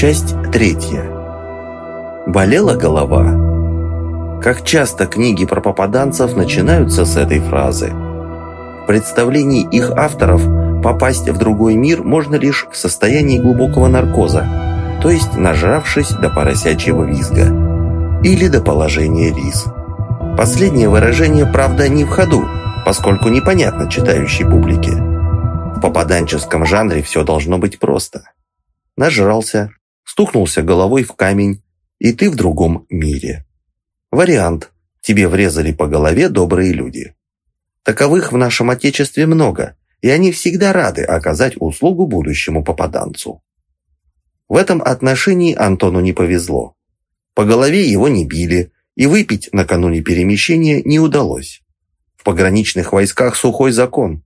Часть третья. Болела голова. Как часто книги про попаданцев начинаются с этой фразы. В представлении их авторов попасть в другой мир можно лишь в состоянии глубокого наркоза, то есть нажравшись до поросячьего визга или до положения рис. Последнее выражение, правда, не в ходу, поскольку непонятно читающей публике. В попаданческом жанре все должно быть просто. Нажрался, стукнулся головой в камень, и ты в другом мире. Вариант. Тебе врезали по голове добрые люди. Таковых в нашем Отечестве много, и они всегда рады оказать услугу будущему попаданцу. В этом отношении Антону не повезло. По голове его не били, и выпить накануне перемещения не удалось. В пограничных войсках сухой закон.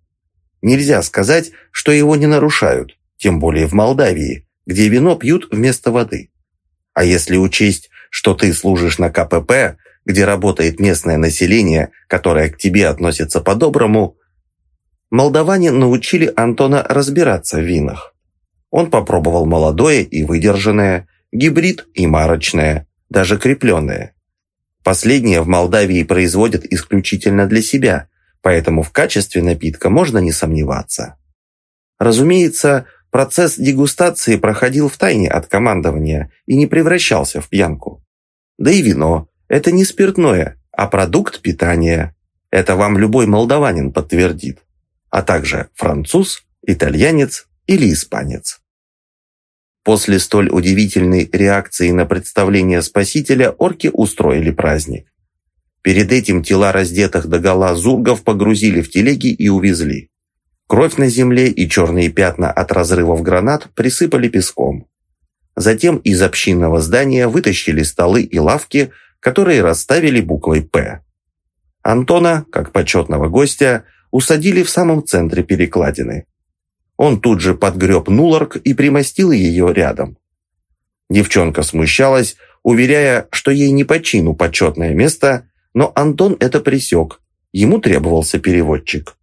Нельзя сказать, что его не нарушают, тем более в Молдавии, где вино пьют вместо воды. А если учесть, что ты служишь на КПП, где работает местное население, которое к тебе относится по-доброму, молдаване научили Антона разбираться в винах. Он попробовал молодое и выдержанное, гибрид и марочное, даже крепленное. Последнее в Молдавии производят исключительно для себя, поэтому в качестве напитка можно не сомневаться. Разумеется, Процесс дегустации проходил в тайне от командования и не превращался в пьянку. Да и вино – это не спиртное, а продукт питания. Это вам любой молдаванин подтвердит. А также француз, итальянец или испанец. После столь удивительной реакции на представление Спасителя орки устроили праздник. Перед этим тела раздетых догола зургов погрузили в телеги и увезли. Кровь на земле и черные пятна от разрывов гранат присыпали песком. Затем из общинного здания вытащили столы и лавки, которые расставили буквой «П». Антона, как почетного гостя, усадили в самом центре перекладины. Он тут же подгреб Нуларк и примостил ее рядом. Девчонка смущалась, уверяя, что ей не по чину почетное место, но Антон это пресек, ему требовался переводчик.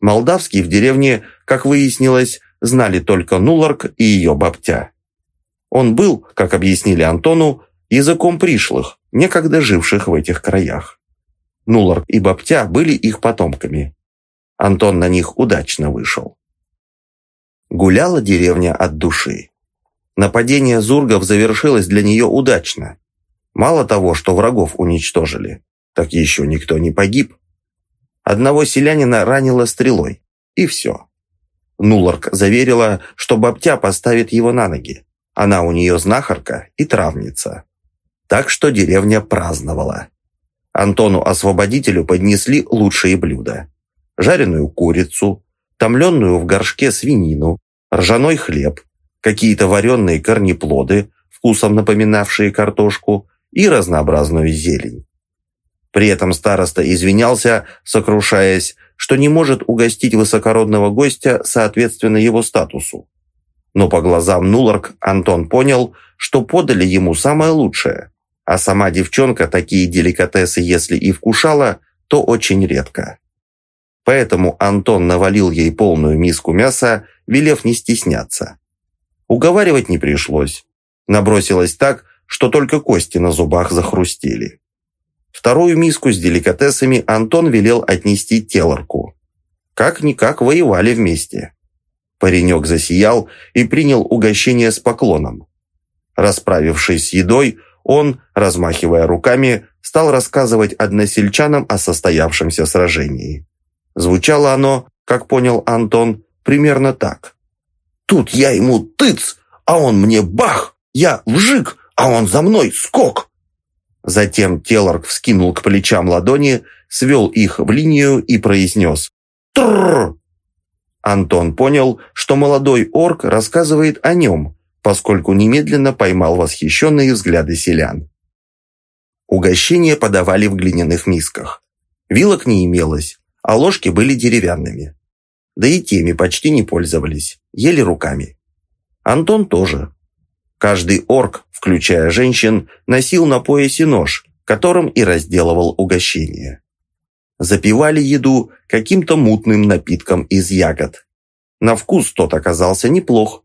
Молдавский в деревне, как выяснилось, знали только Нуларк и ее баптя. Он был, как объяснили Антону, языком пришлых, некогда живших в этих краях. Нуларк и баптя были их потомками. Антон на них удачно вышел. Гуляла деревня от души. Нападение зургов завершилось для нее удачно. Мало того, что врагов уничтожили, так еще никто не погиб. Одного селянина ранило стрелой. И все. Нуларк заверила, что Баптя поставит его на ноги. Она у нее знахарка и травница. Так что деревня праздновала. Антону-освободителю поднесли лучшие блюда. Жареную курицу, томленную в горшке свинину, ржаной хлеб, какие-то вареные корнеплоды, вкусом напоминавшие картошку, и разнообразную зелень. При этом староста извинялся, сокрушаясь, что не может угостить высокородного гостя соответственно его статусу. Но по глазам Нуларк Антон понял, что подали ему самое лучшее, а сама девчонка такие деликатесы, если и вкушала, то очень редко. Поэтому Антон навалил ей полную миску мяса, велев не стесняться. Уговаривать не пришлось. Набросилась так, что только кости на зубах захрустели. Вторую миску с деликатесами Антон велел отнести телорку. Как-никак воевали вместе. Паренек засиял и принял угощение с поклоном. Расправившись с едой, он, размахивая руками, стал рассказывать односельчанам о состоявшемся сражении. Звучало оно, как понял Антон, примерно так. «Тут я ему тыц, а он мне бах! Я вжик, а он за мной скок!» Затем Телорг вскинул к плечам ладони, свел их в линию и произнес «Трррр!». Антон понял, что молодой орк рассказывает о нем, поскольку немедленно поймал восхищенные взгляды селян. Угощения подавали в глиняных мисках. Вилок не имелось, а ложки были деревянными. Да и теми почти не пользовались, ели руками. Антон тоже. Каждый орк, включая женщин, носил на поясе нож, которым и разделывал угощение. Запивали еду каким-то мутным напитком из ягод. На вкус тот оказался неплох.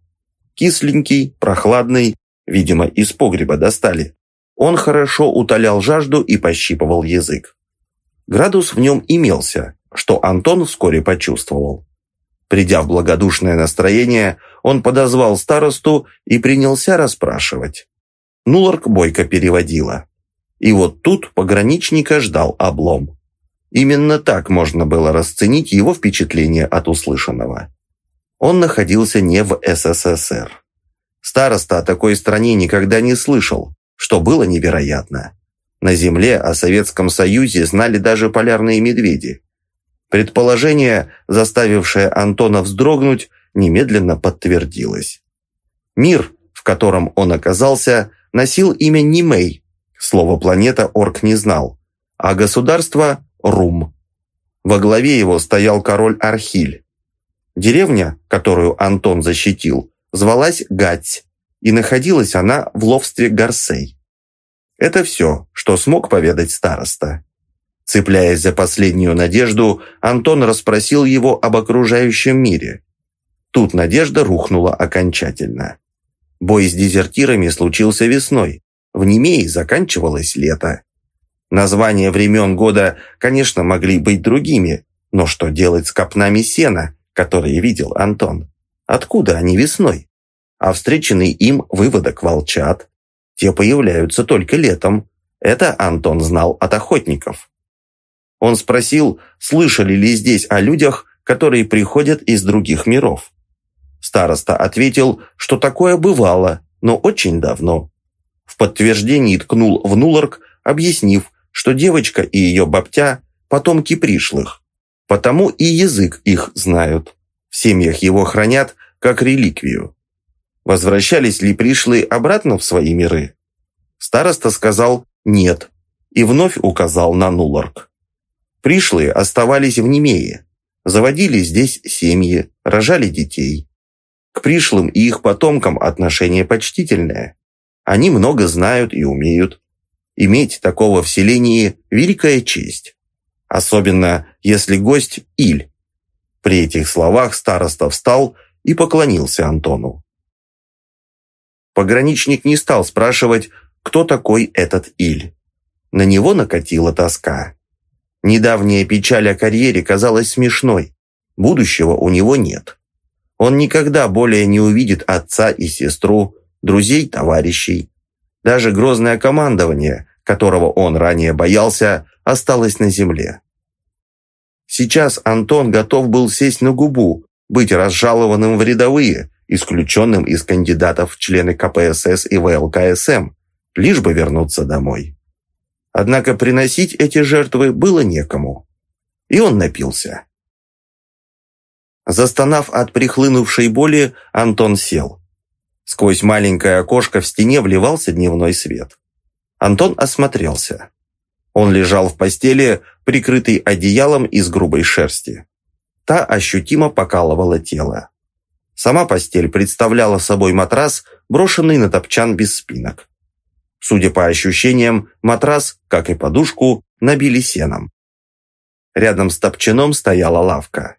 Кисленький, прохладный, видимо, из погреба достали, он хорошо утолял жажду и пощипывал язык. Градус в нем имелся, что Антон вскоре почувствовал. Придя в благодушное настроение, он подозвал старосту и принялся расспрашивать. Нуларк бойко переводила. И вот тут пограничника ждал облом. Именно так можно было расценить его впечатление от услышанного. Он находился не в СССР. Староста о такой стране никогда не слышал, что было невероятно. На Земле о Советском Союзе знали даже полярные медведи. Предположение, заставившее Антона вздрогнуть, немедленно подтвердилось. Мир, в котором он оказался, носил имя Нимей. Слово «планета» орк не знал, а государство – Рум. Во главе его стоял король Архиль. Деревня, которую Антон защитил, звалась Гать, и находилась она в ловстве Гарсей. Это все, что смог поведать староста. Цепляясь за последнюю надежду, Антон расспросил его об окружающем мире. Тут надежда рухнула окончательно. Бой с дезертирами случился весной. В Немее заканчивалось лето. Названия времен года, конечно, могли быть другими, но что делать с копнами сена, которые видел Антон? Откуда они весной? А встреченный им выводок волчат, те появляются только летом. Это Антон знал от охотников. Он спросил, слышали ли здесь о людях, которые приходят из других миров. Староста ответил, что такое бывало, но очень давно. В подтверждении ткнул в Нуларк, объяснив, что девочка и ее бабтя – потомки пришлых. Потому и язык их знают. В семьях его хранят как реликвию. Возвращались ли пришлые обратно в свои миры? Староста сказал «нет» и вновь указал на Нуларк. Пришлые оставались в Немее, заводили здесь семьи, рожали детей. К пришлым и их потомкам отношение почтительное. Они много знают и умеют. Иметь такого в селении – великая честь. Особенно, если гость – Иль. При этих словах староста встал и поклонился Антону. Пограничник не стал спрашивать, кто такой этот Иль. На него накатила тоска. Недавняя печаль о карьере казалась смешной. Будущего у него нет. Он никогда более не увидит отца и сестру, друзей, товарищей. Даже грозное командование, которого он ранее боялся, осталось на земле. Сейчас Антон готов был сесть на губу, быть разжалованным в рядовые, исключенным из кандидатов в члены КПСС и ВЛКСМ, лишь бы вернуться домой. Однако приносить эти жертвы было некому. И он напился. Застонав от прихлынувшей боли, Антон сел. Сквозь маленькое окошко в стене вливался дневной свет. Антон осмотрелся. Он лежал в постели, прикрытый одеялом из грубой шерсти. Та ощутимо покалывала тело. Сама постель представляла собой матрас, брошенный на топчан без спинок. Судя по ощущениям, матрас, как и подушку, набили сеном. Рядом с топчаном стояла лавка.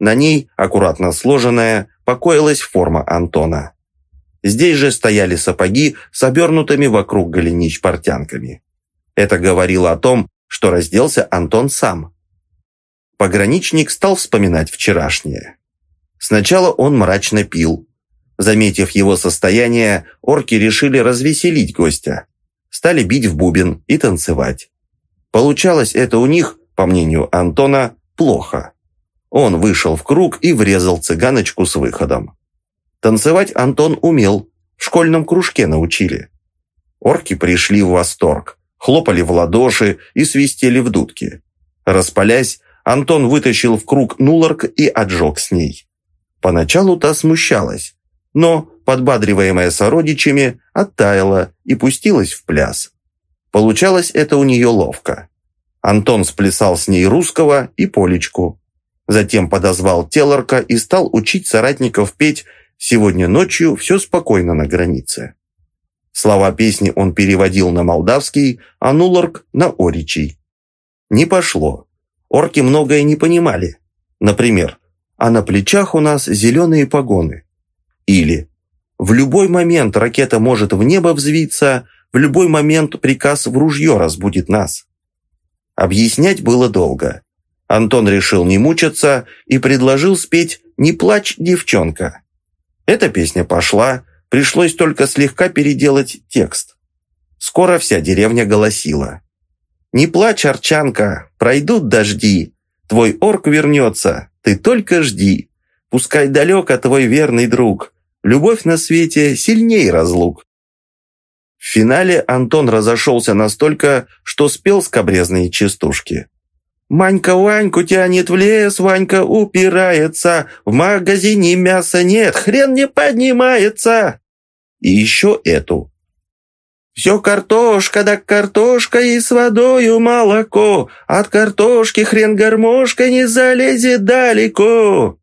На ней, аккуратно сложенная, покоилась форма Антона. Здесь же стояли сапоги с обернутыми вокруг голенищ портянками. Это говорило о том, что разделся Антон сам. Пограничник стал вспоминать вчерашнее. Сначала он мрачно пил. Заметив его состояние, орки решили развеселить гостя. Стали бить в бубен и танцевать. Получалось это у них, по мнению Антона, плохо. Он вышел в круг и врезал цыганочку с выходом. Танцевать Антон умел, в школьном кружке научили. Орки пришли в восторг, хлопали в ладоши и свистели в дудки. Распалясь, Антон вытащил в круг нуларк и отжег с ней. Поначалу та смущалась, но, подбадриваемая сородичами, оттаяла и пустилась в пляс. Получалось это у нее ловко. Антон сплясал с ней русского и полечку, Затем подозвал Телорка и стал учить соратников петь «Сегодня ночью все спокойно на границе». Слова песни он переводил на молдавский, а Нулорк – на оричий. Не пошло. Орки многое не понимали. Например, «А на плечах у нас зеленые погоны». Или В любой момент ракета может в небо взвиться, в любой момент приказ в ружье разбудит нас. Объяснять было долго. Антон решил не мучиться и предложил спеть «Не плачь, девчонка». Эта песня пошла, пришлось только слегка переделать текст. Скоро вся деревня голосила. «Не плачь, Арчанка, пройдут дожди, твой орк вернется, ты только жди. Пускай далеко твой верный друг, любовь на свете сильней разлук». В финале Антон разошелся настолько, что спел скобрезные частушки. «Манька Ваньку тянет в лес, Ванька упирается, в магазине мяса нет, хрен не поднимается!» И еще эту. Все картошка да картошка и с водою молоко. От картошки хрен гармошка не залезет далеко.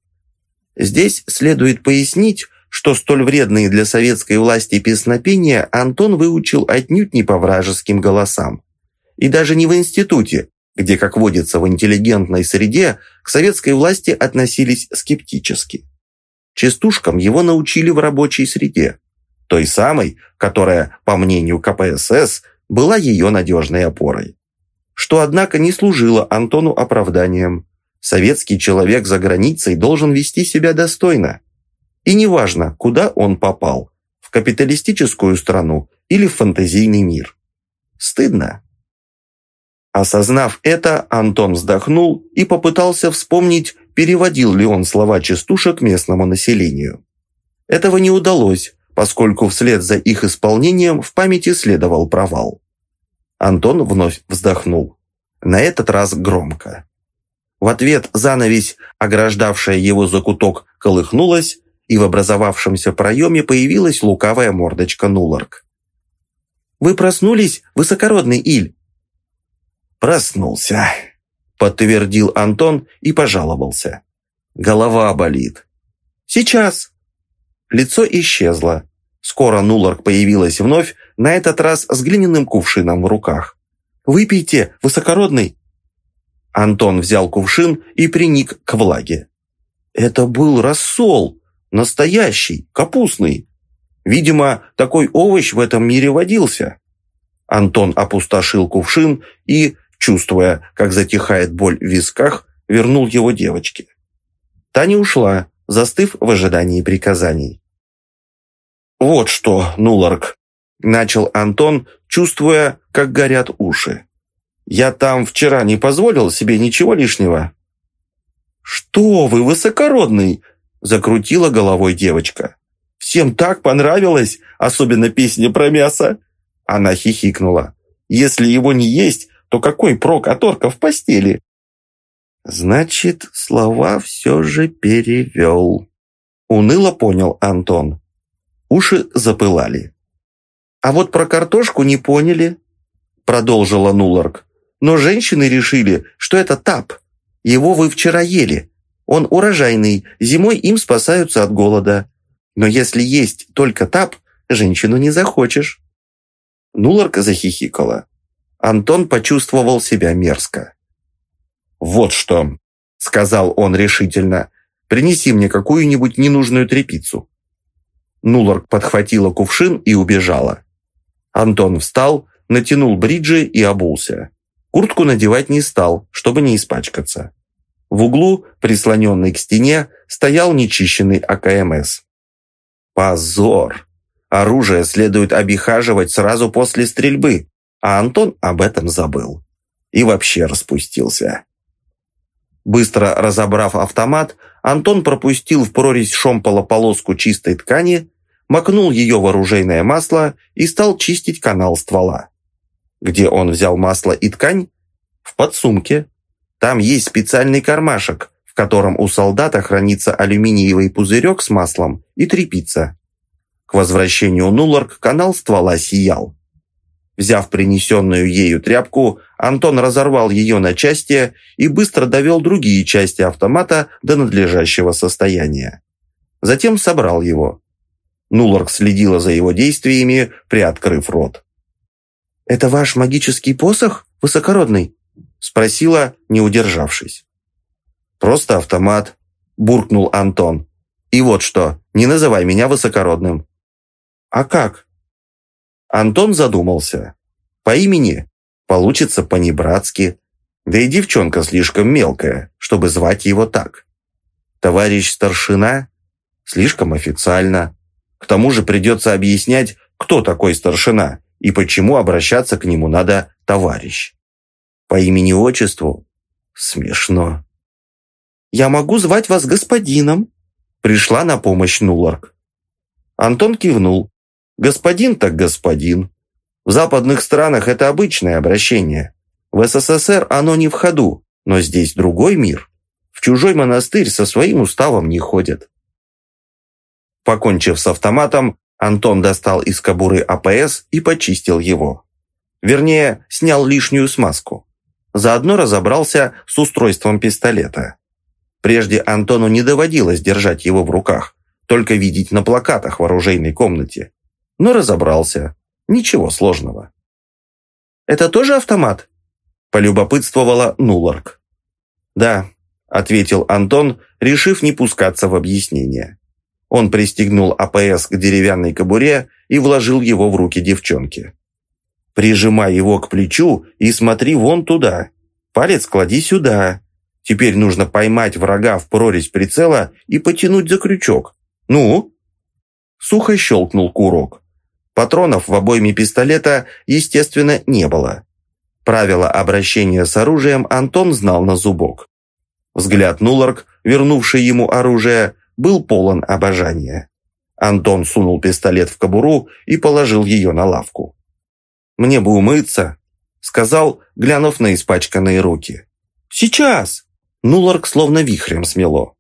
Здесь следует пояснить, что столь вредные для советской власти песнопения Антон выучил отнюдь не по вражеским голосам. И даже не в институте, где, как водится в интеллигентной среде, к советской власти относились скептически. Частушкам его научили в рабочей среде той самой, которая, по мнению КПСС, была ее надежной опорой. Что, однако, не служило Антону оправданием. Советский человек за границей должен вести себя достойно. И неважно, куда он попал – в капиталистическую страну или в фантазийный мир. Стыдно. Осознав это, Антон вздохнул и попытался вспомнить, переводил ли он слова частушек местному населению. Этого не удалось, поскольку вслед за их исполнением в памяти следовал провал. Антон вновь вздохнул. На этот раз громко. В ответ занавесь, ограждавшая его закуток, колыхнулась, и в образовавшемся проеме появилась лукавая мордочка Нуларк. «Вы проснулись, высокородный Иль?» «Проснулся», — подтвердил Антон и пожаловался. «Голова болит». «Сейчас», Лицо исчезло. Скоро Нуларк появилась вновь, на этот раз с глиняным кувшином в руках. «Выпейте, высокородный!» Антон взял кувшин и приник к влаге. Это был рассол, настоящий, капустный. Видимо, такой овощ в этом мире водился. Антон опустошил кувшин и, чувствуя, как затихает боль в висках, вернул его девочке. Таня ушла, застыв в ожидании приказаний. «Вот что, Нуларк», – начал Антон, чувствуя, как горят уши. «Я там вчера не позволил себе ничего лишнего». «Что вы, высокородный!» – закрутила головой девочка. «Всем так понравилось, особенно песня про мясо!» Она хихикнула. «Если его не есть, то какой прок от орка в постели?» «Значит, слова все же перевел», – уныло понял Антон. Уши запылали. «А вот про картошку не поняли», – продолжила Нуларк. «Но женщины решили, что это тап. Его вы вчера ели. Он урожайный, зимой им спасаются от голода. Но если есть только тап, женщину не захочешь». Нуларка захихикала. Антон почувствовал себя мерзко. «Вот что», — сказал он решительно, — «принеси мне какую-нибудь ненужную тряпицу». Нуларк подхватила кувшин и убежала. Антон встал, натянул бриджи и обулся. Куртку надевать не стал, чтобы не испачкаться. В углу, прислоненный к стене, стоял нечищенный АКМС. Позор! Оружие следует обихаживать сразу после стрельбы, а Антон об этом забыл. И вообще распустился. Быстро разобрав автомат, Антон пропустил в прорезь шомпола полоску чистой ткани, макнул ее в оружейное масло и стал чистить канал ствола. Где он взял масло и ткань? В подсумке. Там есть специальный кармашек, в котором у солдата хранится алюминиевый пузырек с маслом и тряпица. К возвращению Нуларк канал ствола сиял. Взяв принесенную ею тряпку, Антон разорвал ее на части и быстро довел другие части автомата до надлежащего состояния. Затем собрал его. Нуларк следила за его действиями, приоткрыв рот. «Это ваш магический посох, высокородный?» Спросила, не удержавшись. «Просто автомат», – буркнул Антон. «И вот что, не называй меня высокородным. «А как?» Антон задумался. По имени получится по-небратски, да и девчонка слишком мелкая, чтобы звать его так. Товарищ старшина слишком официально. К тому же придется объяснять, кто такой старшина и почему обращаться к нему надо товарищ. По имени-отчеству смешно. «Я могу звать вас господином», пришла на помощь Нуларк. Антон кивнул. «Господин так господин. В западных странах это обычное обращение. В СССР оно не в ходу, но здесь другой мир. В чужой монастырь со своим уставом не ходят». Покончив с автоматом, Антон достал из кобуры АПС и почистил его. Вернее, снял лишнюю смазку. Заодно разобрался с устройством пистолета. Прежде Антону не доводилось держать его в руках, только видеть на плакатах в оружейной комнате. Но разобрался. Ничего сложного. «Это тоже автомат?» – полюбопытствовала Нуларк. «Да», – ответил Антон, решив не пускаться в объяснение. Он пристегнул АПС к деревянной кобуре и вложил его в руки девчонки. «Прижимай его к плечу и смотри вон туда. Палец клади сюда. Теперь нужно поймать врага в прорезь прицела и потянуть за крючок. Ну?» Сухо щелкнул курок. Патронов в обойме пистолета, естественно, не было. Правила обращения с оружием Антон знал на зубок. Взгляд Нуларк, вернувший ему оружие, был полон обожания. Антон сунул пистолет в кобуру и положил ее на лавку. «Мне бы умыться», — сказал, глянув на испачканные руки. «Сейчас!» Нуларк словно вихрем смело.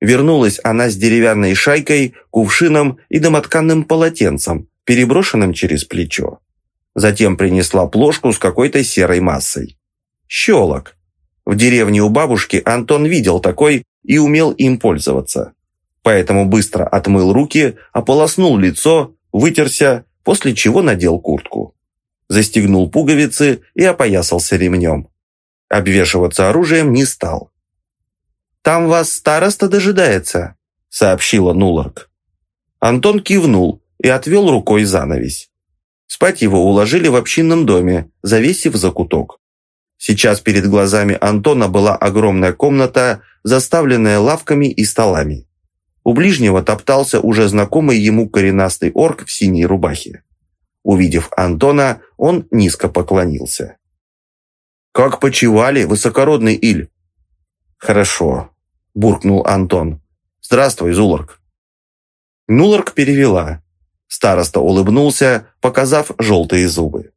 Вернулась она с деревянной шайкой, кувшином и домотканным полотенцем, переброшенным через плечо. Затем принесла плошку с какой-то серой массой. Щелок. В деревне у бабушки Антон видел такой и умел им пользоваться поэтому быстро отмыл руки, ополоснул лицо, вытерся, после чего надел куртку. Застегнул пуговицы и опоясался ремнем. Обвешиваться оружием не стал. «Там вас староста дожидается», — сообщила Нуларк. Антон кивнул и отвел рукой занавесь. Спать его уложили в общинном доме, завесив закуток. Сейчас перед глазами Антона была огромная комната, заставленная лавками и столами. У ближнего топтался уже знакомый ему коренастый орк в синей рубахе. Увидев Антона, он низко поклонился. «Как почивали, высокородный Иль?» «Хорошо», – буркнул Антон. «Здравствуй, Зуларк». Нуларк перевела. Староста улыбнулся, показав желтые зубы.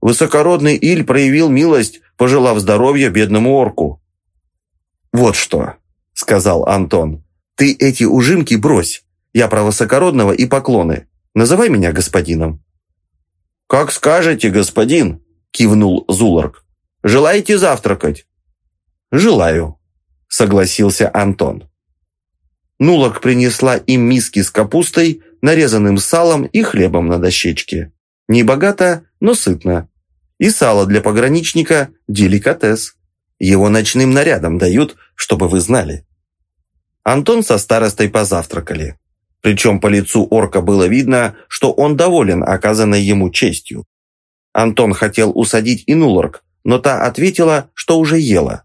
Высокородный Иль проявил милость, пожелав здоровья бедному орку. «Вот что», – сказал Антон. Ты эти ужимки брось. Я про высокородного и поклоны. Называй меня господином». «Как скажете, господин», – кивнул Зуларк. «Желаете завтракать?» «Желаю», – согласился Антон. Нуларк принесла им миски с капустой, нарезанным салом и хлебом на дощечке. Не богато, но сытно. И сало для пограничника – деликатес. Его ночным нарядом дают, чтобы вы знали. Антон со старостой позавтракали. Причем по лицу орка было видно, что он доволен оказанной ему честью. Антон хотел усадить и но та ответила, что уже ела.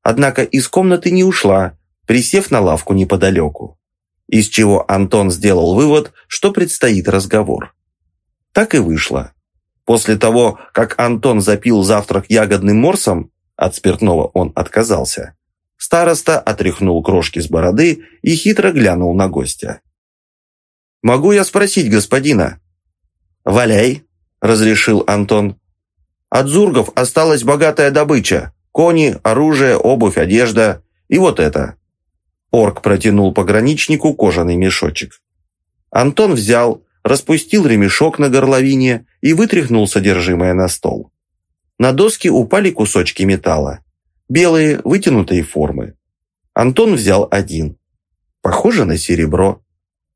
Однако из комнаты не ушла, присев на лавку неподалеку. Из чего Антон сделал вывод, что предстоит разговор. Так и вышло. После того, как Антон запил завтрак ягодным морсом, от спиртного он отказался, Староста отряхнул крошки с бороды и хитро глянул на гостя. «Могу я спросить господина?» «Валяй», — разрешил Антон. «От зургов осталась богатая добыча. Кони, оружие, обувь, одежда. И вот это». Орк протянул пограничнику кожаный мешочек. Антон взял, распустил ремешок на горловине и вытряхнул содержимое на стол. На доски упали кусочки металла белые вытянутые формы. Антон взял один. Похоже на серебро.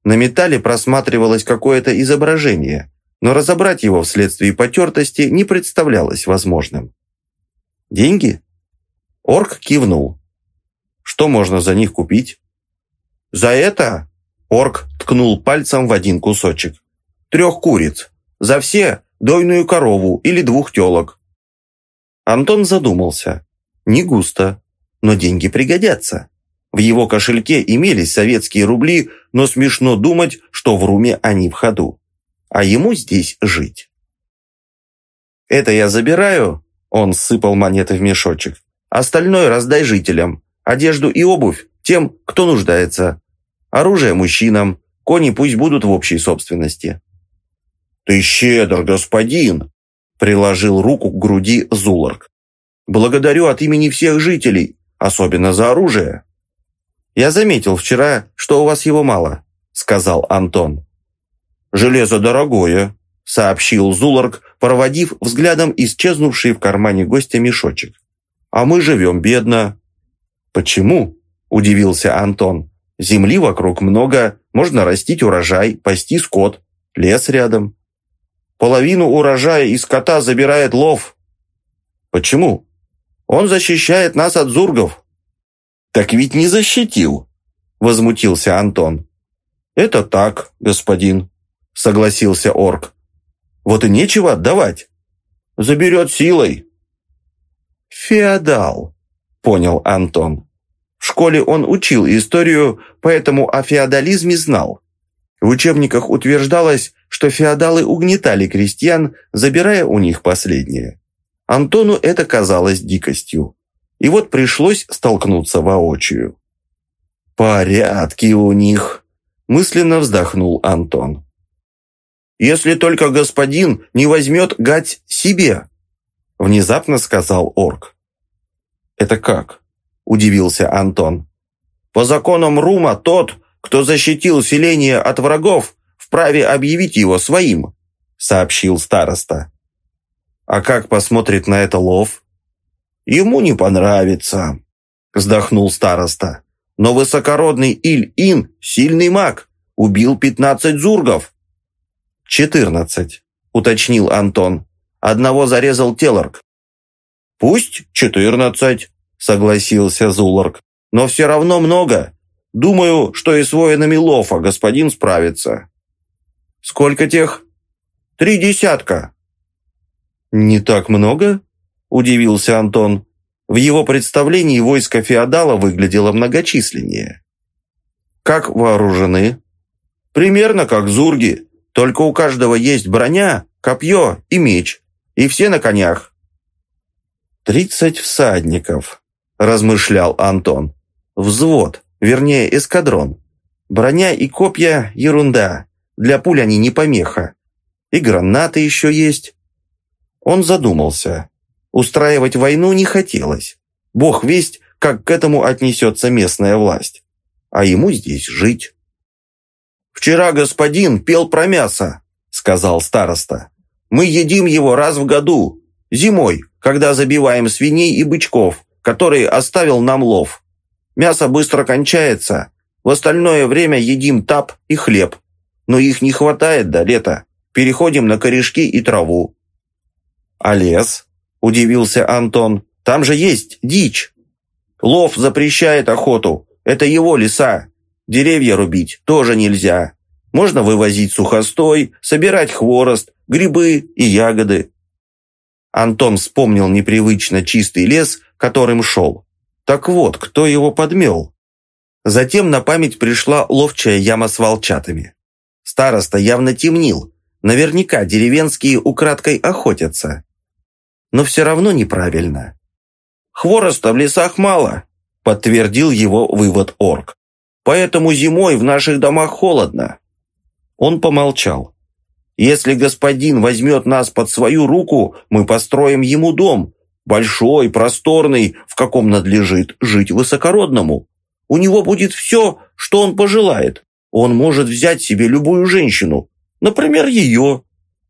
На металле просматривалось какое-то изображение, но разобрать его вследствие потертости не представлялось возможным. «Деньги?» Орк кивнул. «Что можно за них купить?» «За это?» Орк ткнул пальцем в один кусочек. трех куриц. За все дойную корову или двух телок». Антон задумался. Не густо, но деньги пригодятся. В его кошельке имелись советские рубли, но смешно думать, что в Руме они в ходу. А ему здесь жить. «Это я забираю?» Он сыпал монеты в мешочек. «Остальное раздай жителям. Одежду и обувь тем, кто нуждается. Оружие мужчинам. Кони пусть будут в общей собственности». «Ты щедр, господин!» Приложил руку к груди Зуларк. «Благодарю от имени всех жителей, особенно за оружие». «Я заметил вчера, что у вас его мало», — сказал Антон. «Железо дорогое», — сообщил Зуларк, проводив взглядом исчезнувший в кармане гостя мешочек. «А мы живем бедно». «Почему?» – удивился Антон. «Земли вокруг много, можно растить урожай, пасти скот, лес рядом». «Половину урожая и скота забирает лов». «Почему?» «Он защищает нас от зургов». «Так ведь не защитил», – возмутился Антон. «Это так, господин», – согласился орк. Вот и нечего отдавать. Заберет силой. Феодал, понял Антон. В школе он учил историю, поэтому о феодализме знал. В учебниках утверждалось, что феодалы угнетали крестьян, забирая у них последнее. Антону это казалось дикостью. И вот пришлось столкнуться воочию. «Порядки у них», – мысленно вздохнул Антон. Если только господин не возьмет гать себе», — внезапно сказал орк. «Это как?» — удивился Антон. «По законам Рума тот, кто защитил селение от врагов, вправе объявить его своим», — сообщил староста. «А как посмотрит на это лов?» «Ему не понравится», — вздохнул староста. «Но высокородный Иль-Ин, сильный маг, убил пятнадцать зургов, «Четырнадцать», — уточнил Антон. «Одного зарезал Телорг». «Пусть четырнадцать», — согласился Зуларк. «Но все равно много. Думаю, что и с воинами Лофа господин справится». «Сколько тех?» «Три десятка». «Не так много?» – удивился Антон. В его представлении войско феодала выглядело многочисленнее. «Как вооружены?» «Примерно как зурги. Только у каждого есть броня, копье и меч. И все на конях». «Тридцать всадников», – размышлял Антон. «Взвод, вернее эскадрон. Броня и копья – ерунда. Для пуль они не помеха. И гранаты еще есть». Он задумался. Устраивать войну не хотелось. Бог весть, как к этому отнесется местная власть. А ему здесь жить. «Вчера господин пел про мясо», — сказал староста. «Мы едим его раз в году, зимой, когда забиваем свиней и бычков, которые оставил нам лов. Мясо быстро кончается, в остальное время едим тап и хлеб. Но их не хватает до лета. Переходим на корешки и траву». «А лес?» – удивился Антон. «Там же есть дичь». «Лов запрещает охоту. Это его леса. Деревья рубить тоже нельзя. Можно вывозить сухостой, собирать хворост, грибы и ягоды. Антон вспомнил непривычно чистый лес, которым шел. Так вот, кто его подмел? Затем на память пришла ловчая яма с волчатами. Староста явно темнил. Наверняка деревенские украдкой охотятся. Но все равно неправильно. «Хвороста в лесах мало», — подтвердил его вывод орк. Поэтому зимой в наших домах холодно». Он помолчал. «Если господин возьмет нас под свою руку, мы построим ему дом. Большой, просторный, в каком надлежит жить высокородному. У него будет все, что он пожелает. Он может взять себе любую женщину, например, ее».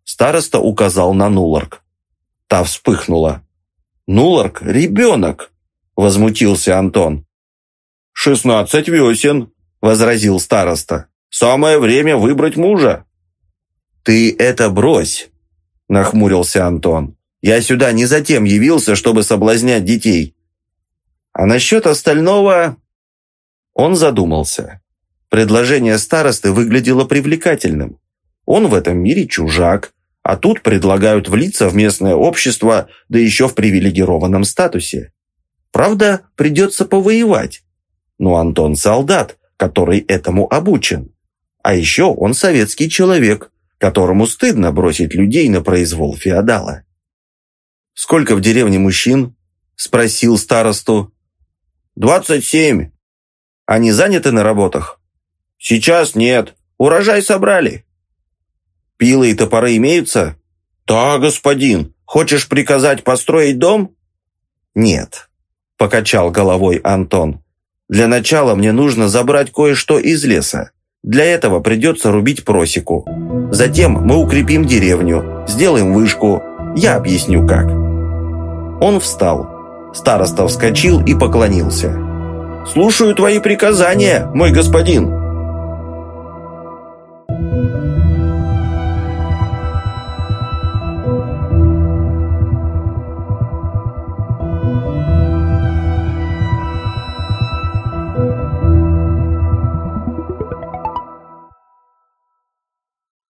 Староста указал на Нуларк. Та вспыхнула. «Нуларк – ребенок!» – возмутился Антон. «Шестнадцать весен», — возразил староста. «Самое время выбрать мужа». «Ты это брось», — нахмурился Антон. «Я сюда не затем явился, чтобы соблазнять детей». А насчет остального... Он задумался. Предложение старосты выглядело привлекательным. Он в этом мире чужак, а тут предлагают влиться в местное общество, да еще в привилегированном статусе. Правда, придется повоевать. Но Антон солдат, который этому обучен. А еще он советский человек, которому стыдно бросить людей на произвол феодала. «Сколько в деревне мужчин?» – спросил старосту. «Двадцать семь». «Они заняты на работах?» «Сейчас нет. Урожай собрали». «Пилы и топоры имеются?» «Да, господин. Хочешь приказать построить дом?» «Нет», – покачал головой Антон. «Для начала мне нужно забрать кое-что из леса. Для этого придется рубить просеку. Затем мы укрепим деревню, сделаем вышку. Я объясню как». Он встал. Староста вскочил и поклонился. «Слушаю твои приказания, мой господин!»